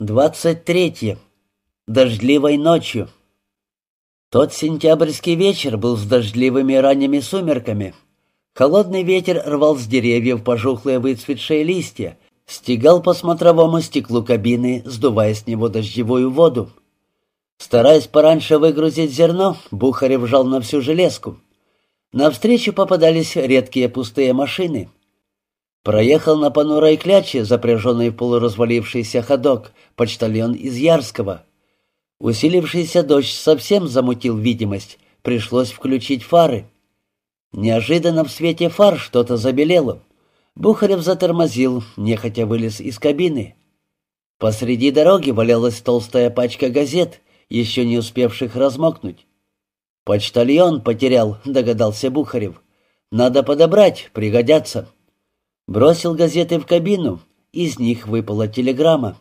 Двадцать третье. Дождливой ночью. Тот сентябрьский вечер был с дождливыми ранними сумерками. Холодный ветер рвал с деревьев пожухлые выцветшие листья, стегал по смотровому стеклу кабины, сдувая с него дождевую воду. Стараясь пораньше выгрузить зерно, Бухарев жал на всю железку. Навстречу попадались редкие пустые машины — Проехал на понурой кляче, запряженный в полуразвалившийся ходок, почтальон из Ярского. Усилившийся дождь совсем замутил видимость, пришлось включить фары. Неожиданно в свете фар что-то забелело. Бухарев затормозил, нехотя вылез из кабины. Посреди дороги валялась толстая пачка газет, еще не успевших размокнуть. «Почтальон потерял», — догадался Бухарев. «Надо подобрать, пригодятся». Бросил газеты в кабину, из них выпала телеграмма.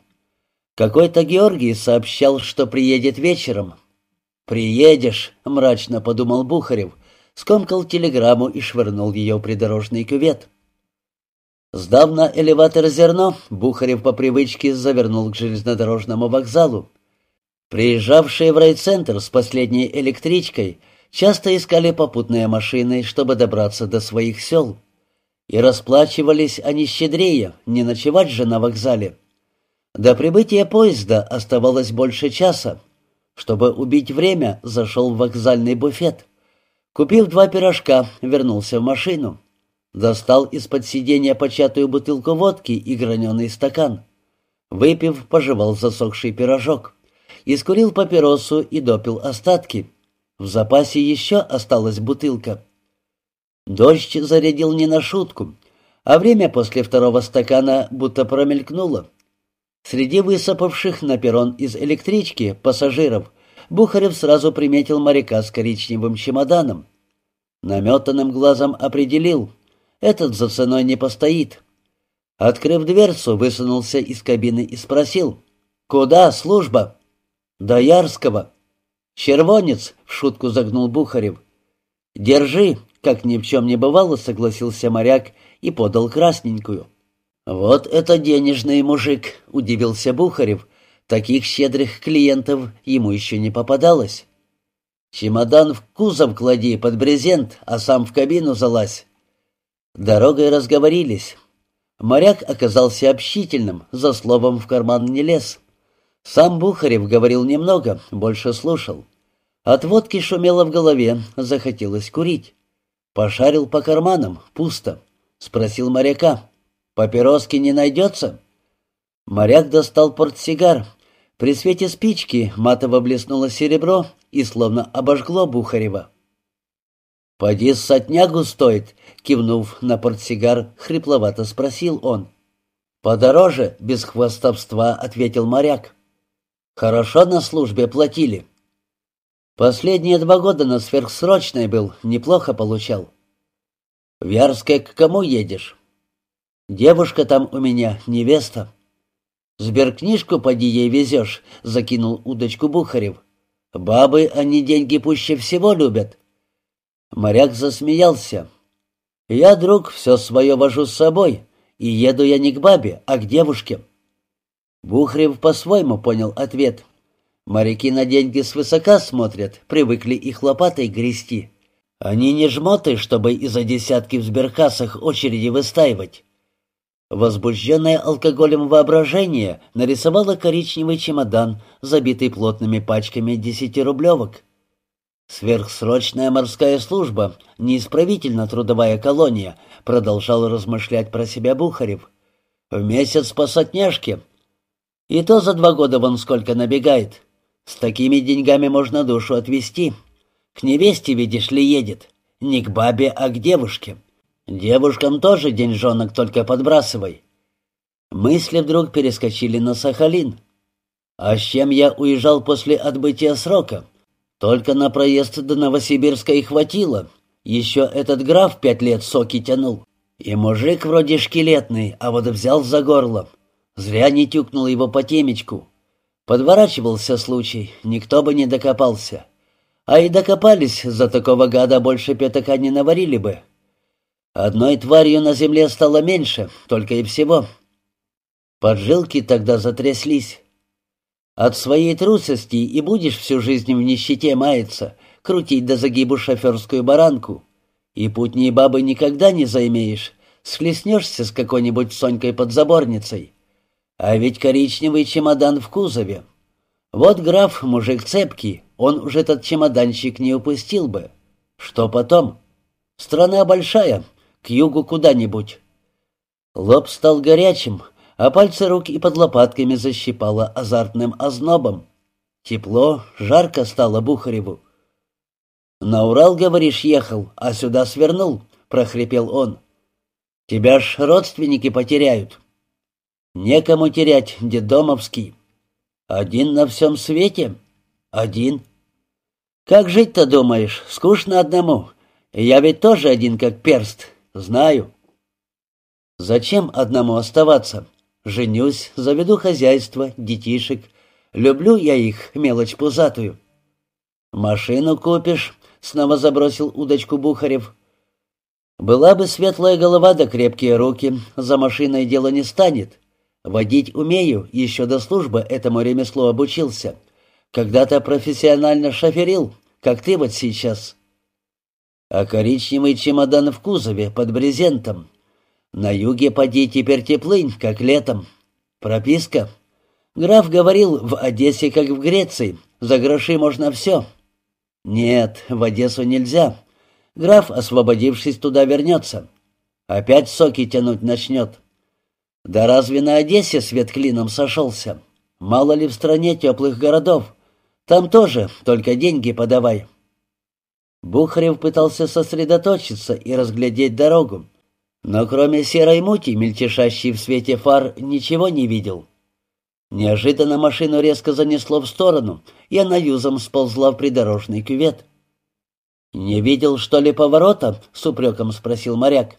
Какой-то Георгий сообщал, что приедет вечером. «Приедешь», — мрачно подумал Бухарев, скомкал телеграмму и швырнул ее в придорожный кювет. Сдав на элеватор зерно, Бухарев по привычке завернул к железнодорожному вокзалу. Приезжавшие в райцентр с последней электричкой часто искали попутные машины, чтобы добраться до своих сел. И расплачивались они щедрее, не ночевать же на вокзале. До прибытия поезда оставалось больше часа. Чтобы убить время, зашел в вокзальный буфет. Купив два пирожка, вернулся в машину. Достал из-под сиденья початую бутылку водки и граненый стакан. Выпив, пожевал засохший пирожок. Искурил папиросу и допил остатки. В запасе еще осталась бутылка. Дождь зарядил не на шутку, а время после второго стакана будто промелькнуло. Среди высыпавших на перрон из электрички пассажиров Бухарев сразу приметил моряка с коричневым чемоданом. Наметанным глазом определил, этот за ценой не постоит. Открыв дверцу, высунулся из кабины и спросил, «Куда служба?» «До Ярского». «Червонец», — в шутку загнул Бухарев. «Держи», как ни в чем не бывало, согласился моряк и подал красненькую. «Вот это денежный мужик», — удивился Бухарев. «Таких щедрых клиентов ему еще не попадалось». «Чемодан в кузов клади под брезент, а сам в кабину залазь». Дорогой разговорились. Моряк оказался общительным, за словом в карман не лез. Сам Бухарев говорил немного, больше слушал. От водки шумело в голове, захотелось курить. Пошарил по карманам, пусто. Спросил моряка, «Папироски не найдется?» Моряк достал портсигар. При свете спички матово блеснуло серебро и словно обожгло Бухарева. «Поди сотнягу стоит», — кивнув на портсигар, хрипловато спросил он. «Подороже, без хвастовства», — ответил моряк. «Хорошо на службе платили». Последние два года на сверхсрочной был, неплохо получал. В Ярское к кому едешь? Девушка там у меня, невеста. Сберкнижку поди ей везешь, закинул удочку Бухарев. Бабы, они деньги пуще всего любят. Моряк засмеялся. Я, друг, все свое вожу с собой, и еду я не к бабе, а к девушке. Бухарев по-своему понял ответ — Моряки на деньги свысока смотрят, привыкли их лопатой грести. Они не жмоты, чтобы из-за десятки в сберкассах очереди выстаивать. Возбужденное алкоголем воображение нарисовало коричневый чемодан, забитый плотными пачками десятирублевок. Сверхсрочная морская служба, неисправительно-трудовая колония, продолжал размышлять про себя Бухарев. В месяц по сотняшке. И то за два года вон сколько набегает. С такими деньгами можно душу отвести. К невесте, видишь ли, едет. Не к бабе, а к девушке. Девушкам тоже деньжонок только подбрасывай. Мысли вдруг перескочили на Сахалин. А с чем я уезжал после отбытия срока? Только на проезд до Новосибирска и хватило. Еще этот граф пять лет соки тянул. И мужик вроде шкелетный, а вот взял за горло. Зря не тюкнул его по темечку. Подворачивался случай, никто бы не докопался. А и докопались, за такого гада больше пятака не наварили бы. Одной тварью на земле стало меньше, только и всего. Поджилки тогда затряслись. От своей трусости и будешь всю жизнь в нищете маяться, крутить до загибу шоферскую баранку. И путней бабы никогда не займеешь, схлестнешься с какой-нибудь Сонькой-подзаборницей. А ведь коричневый чемодан в кузове. Вот граф, мужик цепкий, он уже этот чемоданчик не упустил бы. Что потом? Страна большая, к югу куда-нибудь. Лоб стал горячим, а пальцы рук и под лопатками защипало азартным ознобом. Тепло, жарко стало Бухареву. «На Урал, говоришь, ехал, а сюда свернул», — прохрипел он. «Тебя ж родственники потеряют». «Некому терять, дедомовский». «Один на всем свете?» «Один». «Как жить-то, думаешь? Скучно одному. Я ведь тоже один, как перст. Знаю». «Зачем одному оставаться? Женюсь, заведу хозяйство, детишек. Люблю я их, мелочь пузатую». «Машину купишь?» — снова забросил удочку Бухарев. «Была бы светлая голова да крепкие руки, за машиной дело не станет. Водить умею, еще до службы этому ремеслу обучился. Когда-то профессионально шоферил, как ты вот сейчас. А коричневый чемодан в кузове под брезентом. На юге поди теперь теплынь, как летом. Прописка. Граф говорил, в Одессе, как в Греции, за гроши можно все». «Нет, в Одессу нельзя. Граф, освободившись, туда вернется. Опять соки тянуть начнет. Да разве на Одессе свет клином сошелся? Мало ли в стране теплых городов. Там тоже, только деньги подавай». Бухарев пытался сосредоточиться и разглядеть дорогу, но кроме серой мути, мельтешащей в свете фар, ничего не видел. Неожиданно машину резко занесло в сторону, и она юзом сползла в придорожный кювет. «Не видел, что ли, поворота?» — с упреком спросил моряк.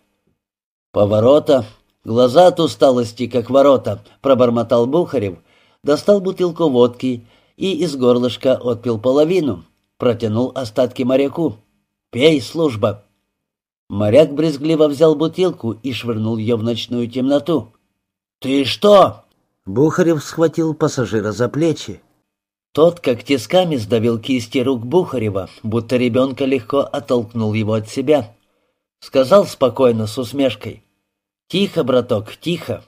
«Поворота? Глаза от усталости, как ворота», — пробормотал Бухарев, достал бутылку водки и из горлышка отпил половину, протянул остатки моряку. «Пей, служба!» Моряк брезгливо взял бутылку и швырнул ее в ночную темноту. «Ты что?» Бухарев схватил пассажира за плечи. Тот, как тисками, сдавил кисти рук Бухарева, будто ребенка легко оттолкнул его от себя. Сказал спокойно, с усмешкой. «Тихо, браток, тихо».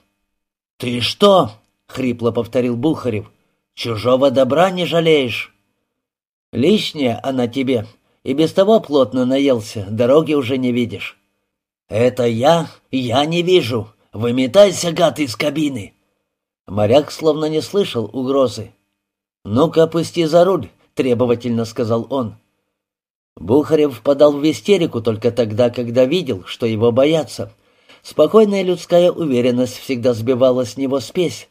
«Ты что?» — хрипло повторил Бухарев. «Чужого добра не жалеешь?» «Лишнее она тебе. И без того плотно наелся, дороги уже не видишь». «Это я? Я не вижу. Выметайся, гад, из кабины!» Моряк словно не слышал угрозы. «Ну-ка, пусти за руль», — требовательно сказал он. Бухарев впадал в истерику только тогда, когда видел, что его боятся. Спокойная людская уверенность всегда сбивала с него спесь.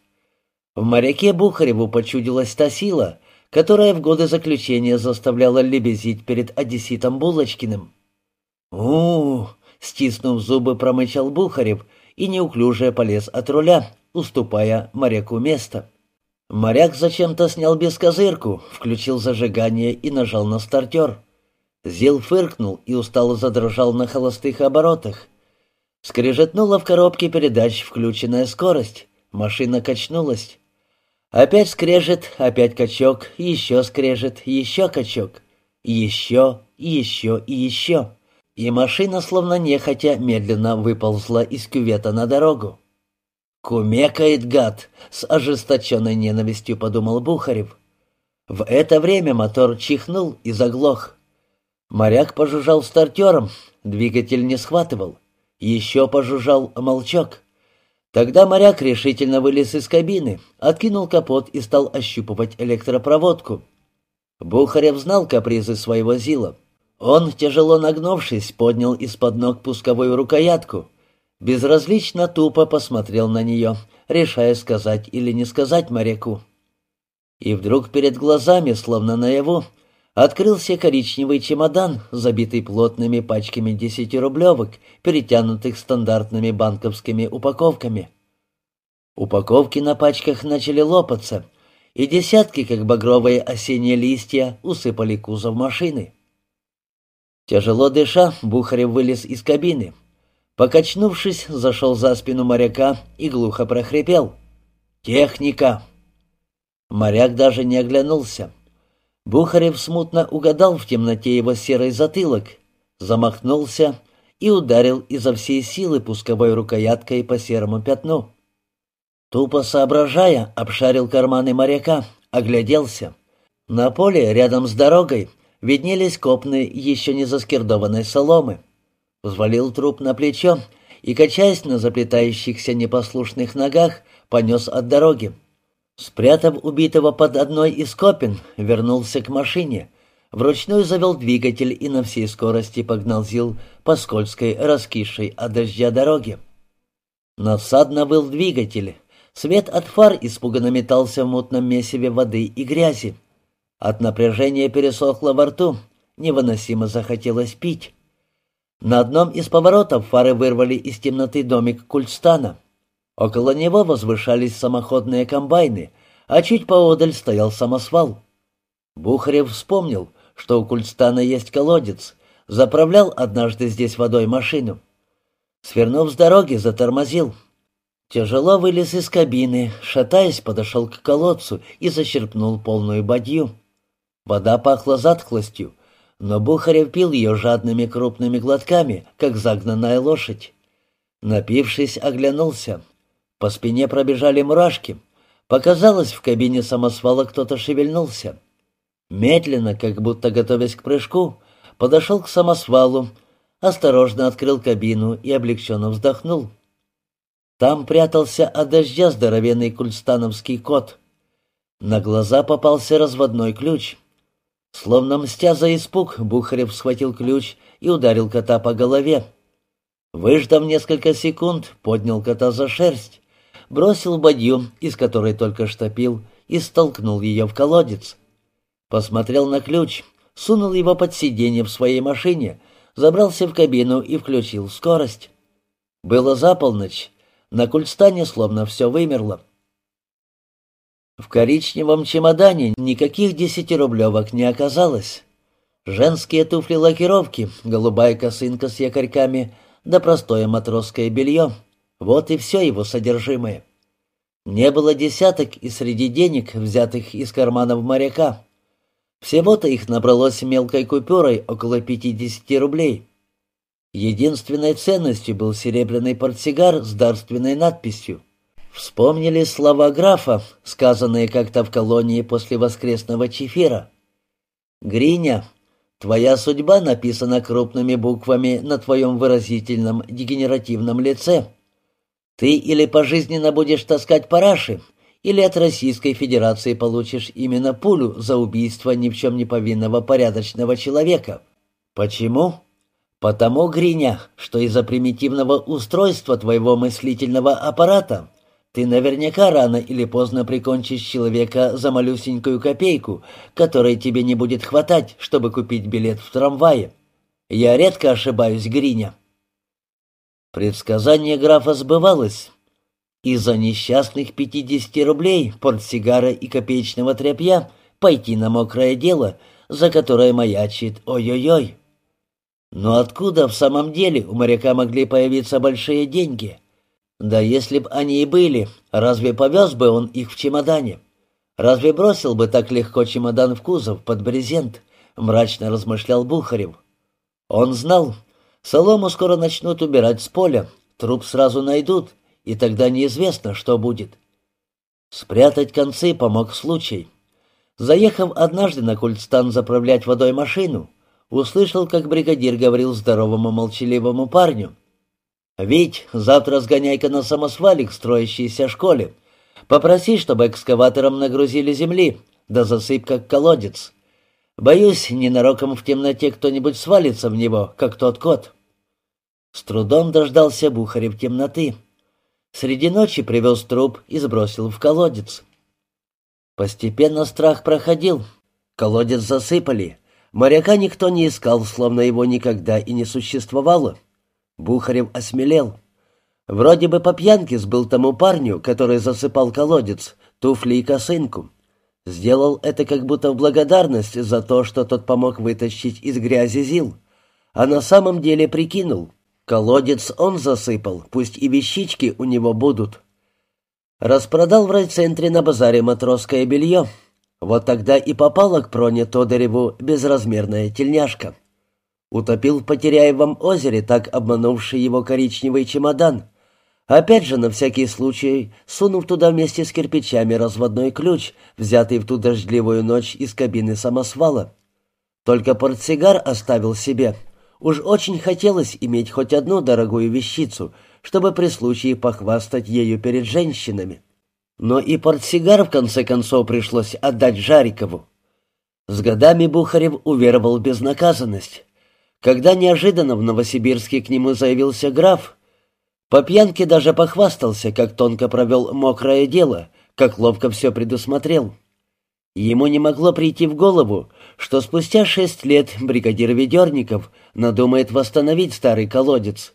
В моряке Бухареву почудилась та сила, которая в годы заключения заставляла лебезить перед одесситом Булочкиным. у, -у, -у стиснув зубы, промычал Бухарев и неуклюже полез от руля, уступая моряку место. Моряк зачем-то снял бескозырку, включил зажигание и нажал на стартер. Зил фыркнул и устало задрожал на холостых оборотах. Скрежетнула в коробке передач включенная скорость. Машина качнулась. Опять скрежет, опять качок, еще скрежет, еще качок. Еще, еще и еще. И машина, словно нехотя, медленно выползла из кювета на дорогу. «Кумекает гад!» — с ожесточенной ненавистью подумал Бухарев. В это время мотор чихнул и заглох. Моряк пожужжал стартером, двигатель не схватывал. Еще пожужжал молчок. Тогда моряк решительно вылез из кабины, откинул капот и стал ощупывать электропроводку. Бухарев знал капризы своего Зила. Он, тяжело нагнувшись, поднял из-под ног пусковую рукоятку — Безразлично тупо посмотрел на нее, решая сказать или не сказать моряку. И вдруг перед глазами, словно наяву, открылся коричневый чемодан, забитый плотными пачками десятирублевок, перетянутых стандартными банковскими упаковками. Упаковки на пачках начали лопаться, и десятки, как багровые осенние листья, усыпали кузов машины. Тяжело дыша, Бухарев вылез из кабины — Покачнувшись, зашел за спину моряка и глухо прохрипел. «Техника!» Моряк даже не оглянулся. Бухарев смутно угадал в темноте его серый затылок, замахнулся и ударил изо всей силы пусковой рукояткой по серому пятну. Тупо соображая, обшарил карманы моряка, огляделся. На поле рядом с дорогой виднелись копны еще не заскирдованной соломы. Взвалил труп на плечо и, качаясь на заплетающихся непослушных ногах, понес от дороги. Спрятав убитого под одной из копин, вернулся к машине, вручную завел двигатель и на всей скорости погнал Зил по скользкой, раскисшей от дождя дороге. Надсадно был двигатель. Свет от фар испуганно метался в мутном месиве воды и грязи. От напряжения пересохло во рту, невыносимо захотелось пить. На одном из поворотов фары вырвали из темноты домик Кульстана — Около него возвышались самоходные комбайны, а чуть поодаль стоял самосвал. Бухарев вспомнил, что у Кульстана есть колодец, заправлял однажды здесь водой машину. Свернув с дороги, затормозил. Тяжело вылез из кабины, шатаясь, подошел к колодцу и зачерпнул полную бадью. Вода пахла затхлостью, но Бухарев пил ее жадными крупными глотками, как загнанная лошадь. Напившись, оглянулся. По спине пробежали мурашки. Показалось, в кабине самосвала кто-то шевельнулся. Медленно, как будто готовясь к прыжку, подошел к самосвалу, осторожно открыл кабину и облегченно вздохнул. Там прятался от дождя здоровенный кульстановский кот. На глаза попался разводной ключ. Словно мстя за испуг, Бухарев схватил ключ и ударил кота по голове. Выждав несколько секунд, поднял кота за шерсть бросил бадью, из которой только что пил, и столкнул ее в колодец. Посмотрел на ключ, сунул его под сиденье в своей машине, забрался в кабину и включил скорость. Было за полночь, на кульстане словно все вымерло. В коричневом чемодане никаких десятирублевок не оказалось. Женские туфли-лакировки, голубая косынка с якорьками, да простое матросское белье — вот и все его содержимое. Не было десяток и среди денег, взятых из карманов моряка. Всего-то их набралось мелкой купюрой около 50 рублей. Единственной ценностью был серебряный портсигар с дарственной надписью. Вспомнили слова графа, сказанные как-то в колонии после воскресного чефира. «Гриня, твоя судьба написана крупными буквами на твоем выразительном дегенеративном лице». Ты или пожизненно будешь таскать параши, или от Российской Федерации получишь именно пулю за убийство ни в чем не повинного порядочного человека. Почему? Потому, Гриня, что из-за примитивного устройства твоего мыслительного аппарата ты наверняка рано или поздно прикончишь человека за малюсенькую копейку, которой тебе не будет хватать, чтобы купить билет в трамвае. Я редко ошибаюсь, Гриня. Предсказание графа сбывалось. Из-за несчастных пятидесяти рублей, портсигара и копеечного тряпья пойти на мокрое дело, за которое маячит ой-ой-ой. Но откуда в самом деле у моряка могли появиться большие деньги? Да если б они и были, разве повез бы он их в чемодане? Разве бросил бы так легко чемодан в кузов под брезент? Мрачно размышлял Бухарев. Он знал, Солому скоро начнут убирать с поля, труп сразу найдут, и тогда неизвестно, что будет. Спрятать концы помог случай. Заехав однажды на культстан заправлять водой машину, услышал, как бригадир говорил здоровому молчаливому парню. «Вить, завтра сгоняй-ка на самосвале к строящейся школе. Попроси, чтобы экскаватором нагрузили земли, да засыпь как колодец. Боюсь, ненароком в темноте кто-нибудь свалится в него, как тот кот. С трудом дождался Бухарев темноты. Среди ночи привез труп и сбросил в колодец. Постепенно страх проходил. Колодец засыпали. Моряка никто не искал, словно его никогда и не существовало. Бухарев осмелел. Вроде бы по пьянке сбыл тому парню, который засыпал колодец, туфли и косынку. Сделал это как будто в благодарность за то, что тот помог вытащить из грязи Зил. А на самом деле прикинул. Колодец он засыпал, пусть и вещички у него будут. Распродал в райцентре на базаре матросское белье. Вот тогда и попала к Проне Тодореву безразмерная тельняшка. Утопил в Потеряевом озере, так обманувший его коричневый чемодан. Опять же, на всякий случай, сунув туда вместе с кирпичами разводной ключ, взятый в ту дождливую ночь из кабины самосвала. Только портсигар оставил себе. Уж очень хотелось иметь хоть одну дорогую вещицу, чтобы при случае похвастать ею перед женщинами. Но и портсигар в конце концов пришлось отдать Жарикову. С годами Бухарев уверовал в безнаказанность. Когда неожиданно в Новосибирске к нему заявился граф, по пьянке даже похвастался, как тонко провел мокрое дело, как ловко все предусмотрел. Ему не могло прийти в голову, что спустя шесть лет бригадир Ведерников надумает восстановить старый колодец,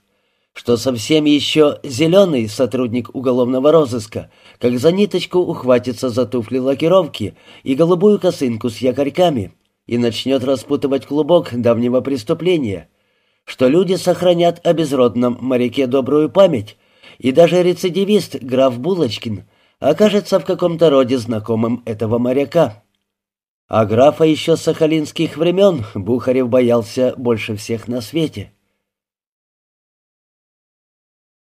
что совсем еще зеленый сотрудник уголовного розыска, как за ниточку ухватится за туфли лакировки и голубую косынку с якорьками и начнет распутывать клубок давнего преступления, что люди сохранят о безродном моряке добрую память, и даже рецидивист граф Булочкин — окажется в каком-то роде знакомым этого моряка. А графа еще с сахалинских времен Бухарев боялся больше всех на свете.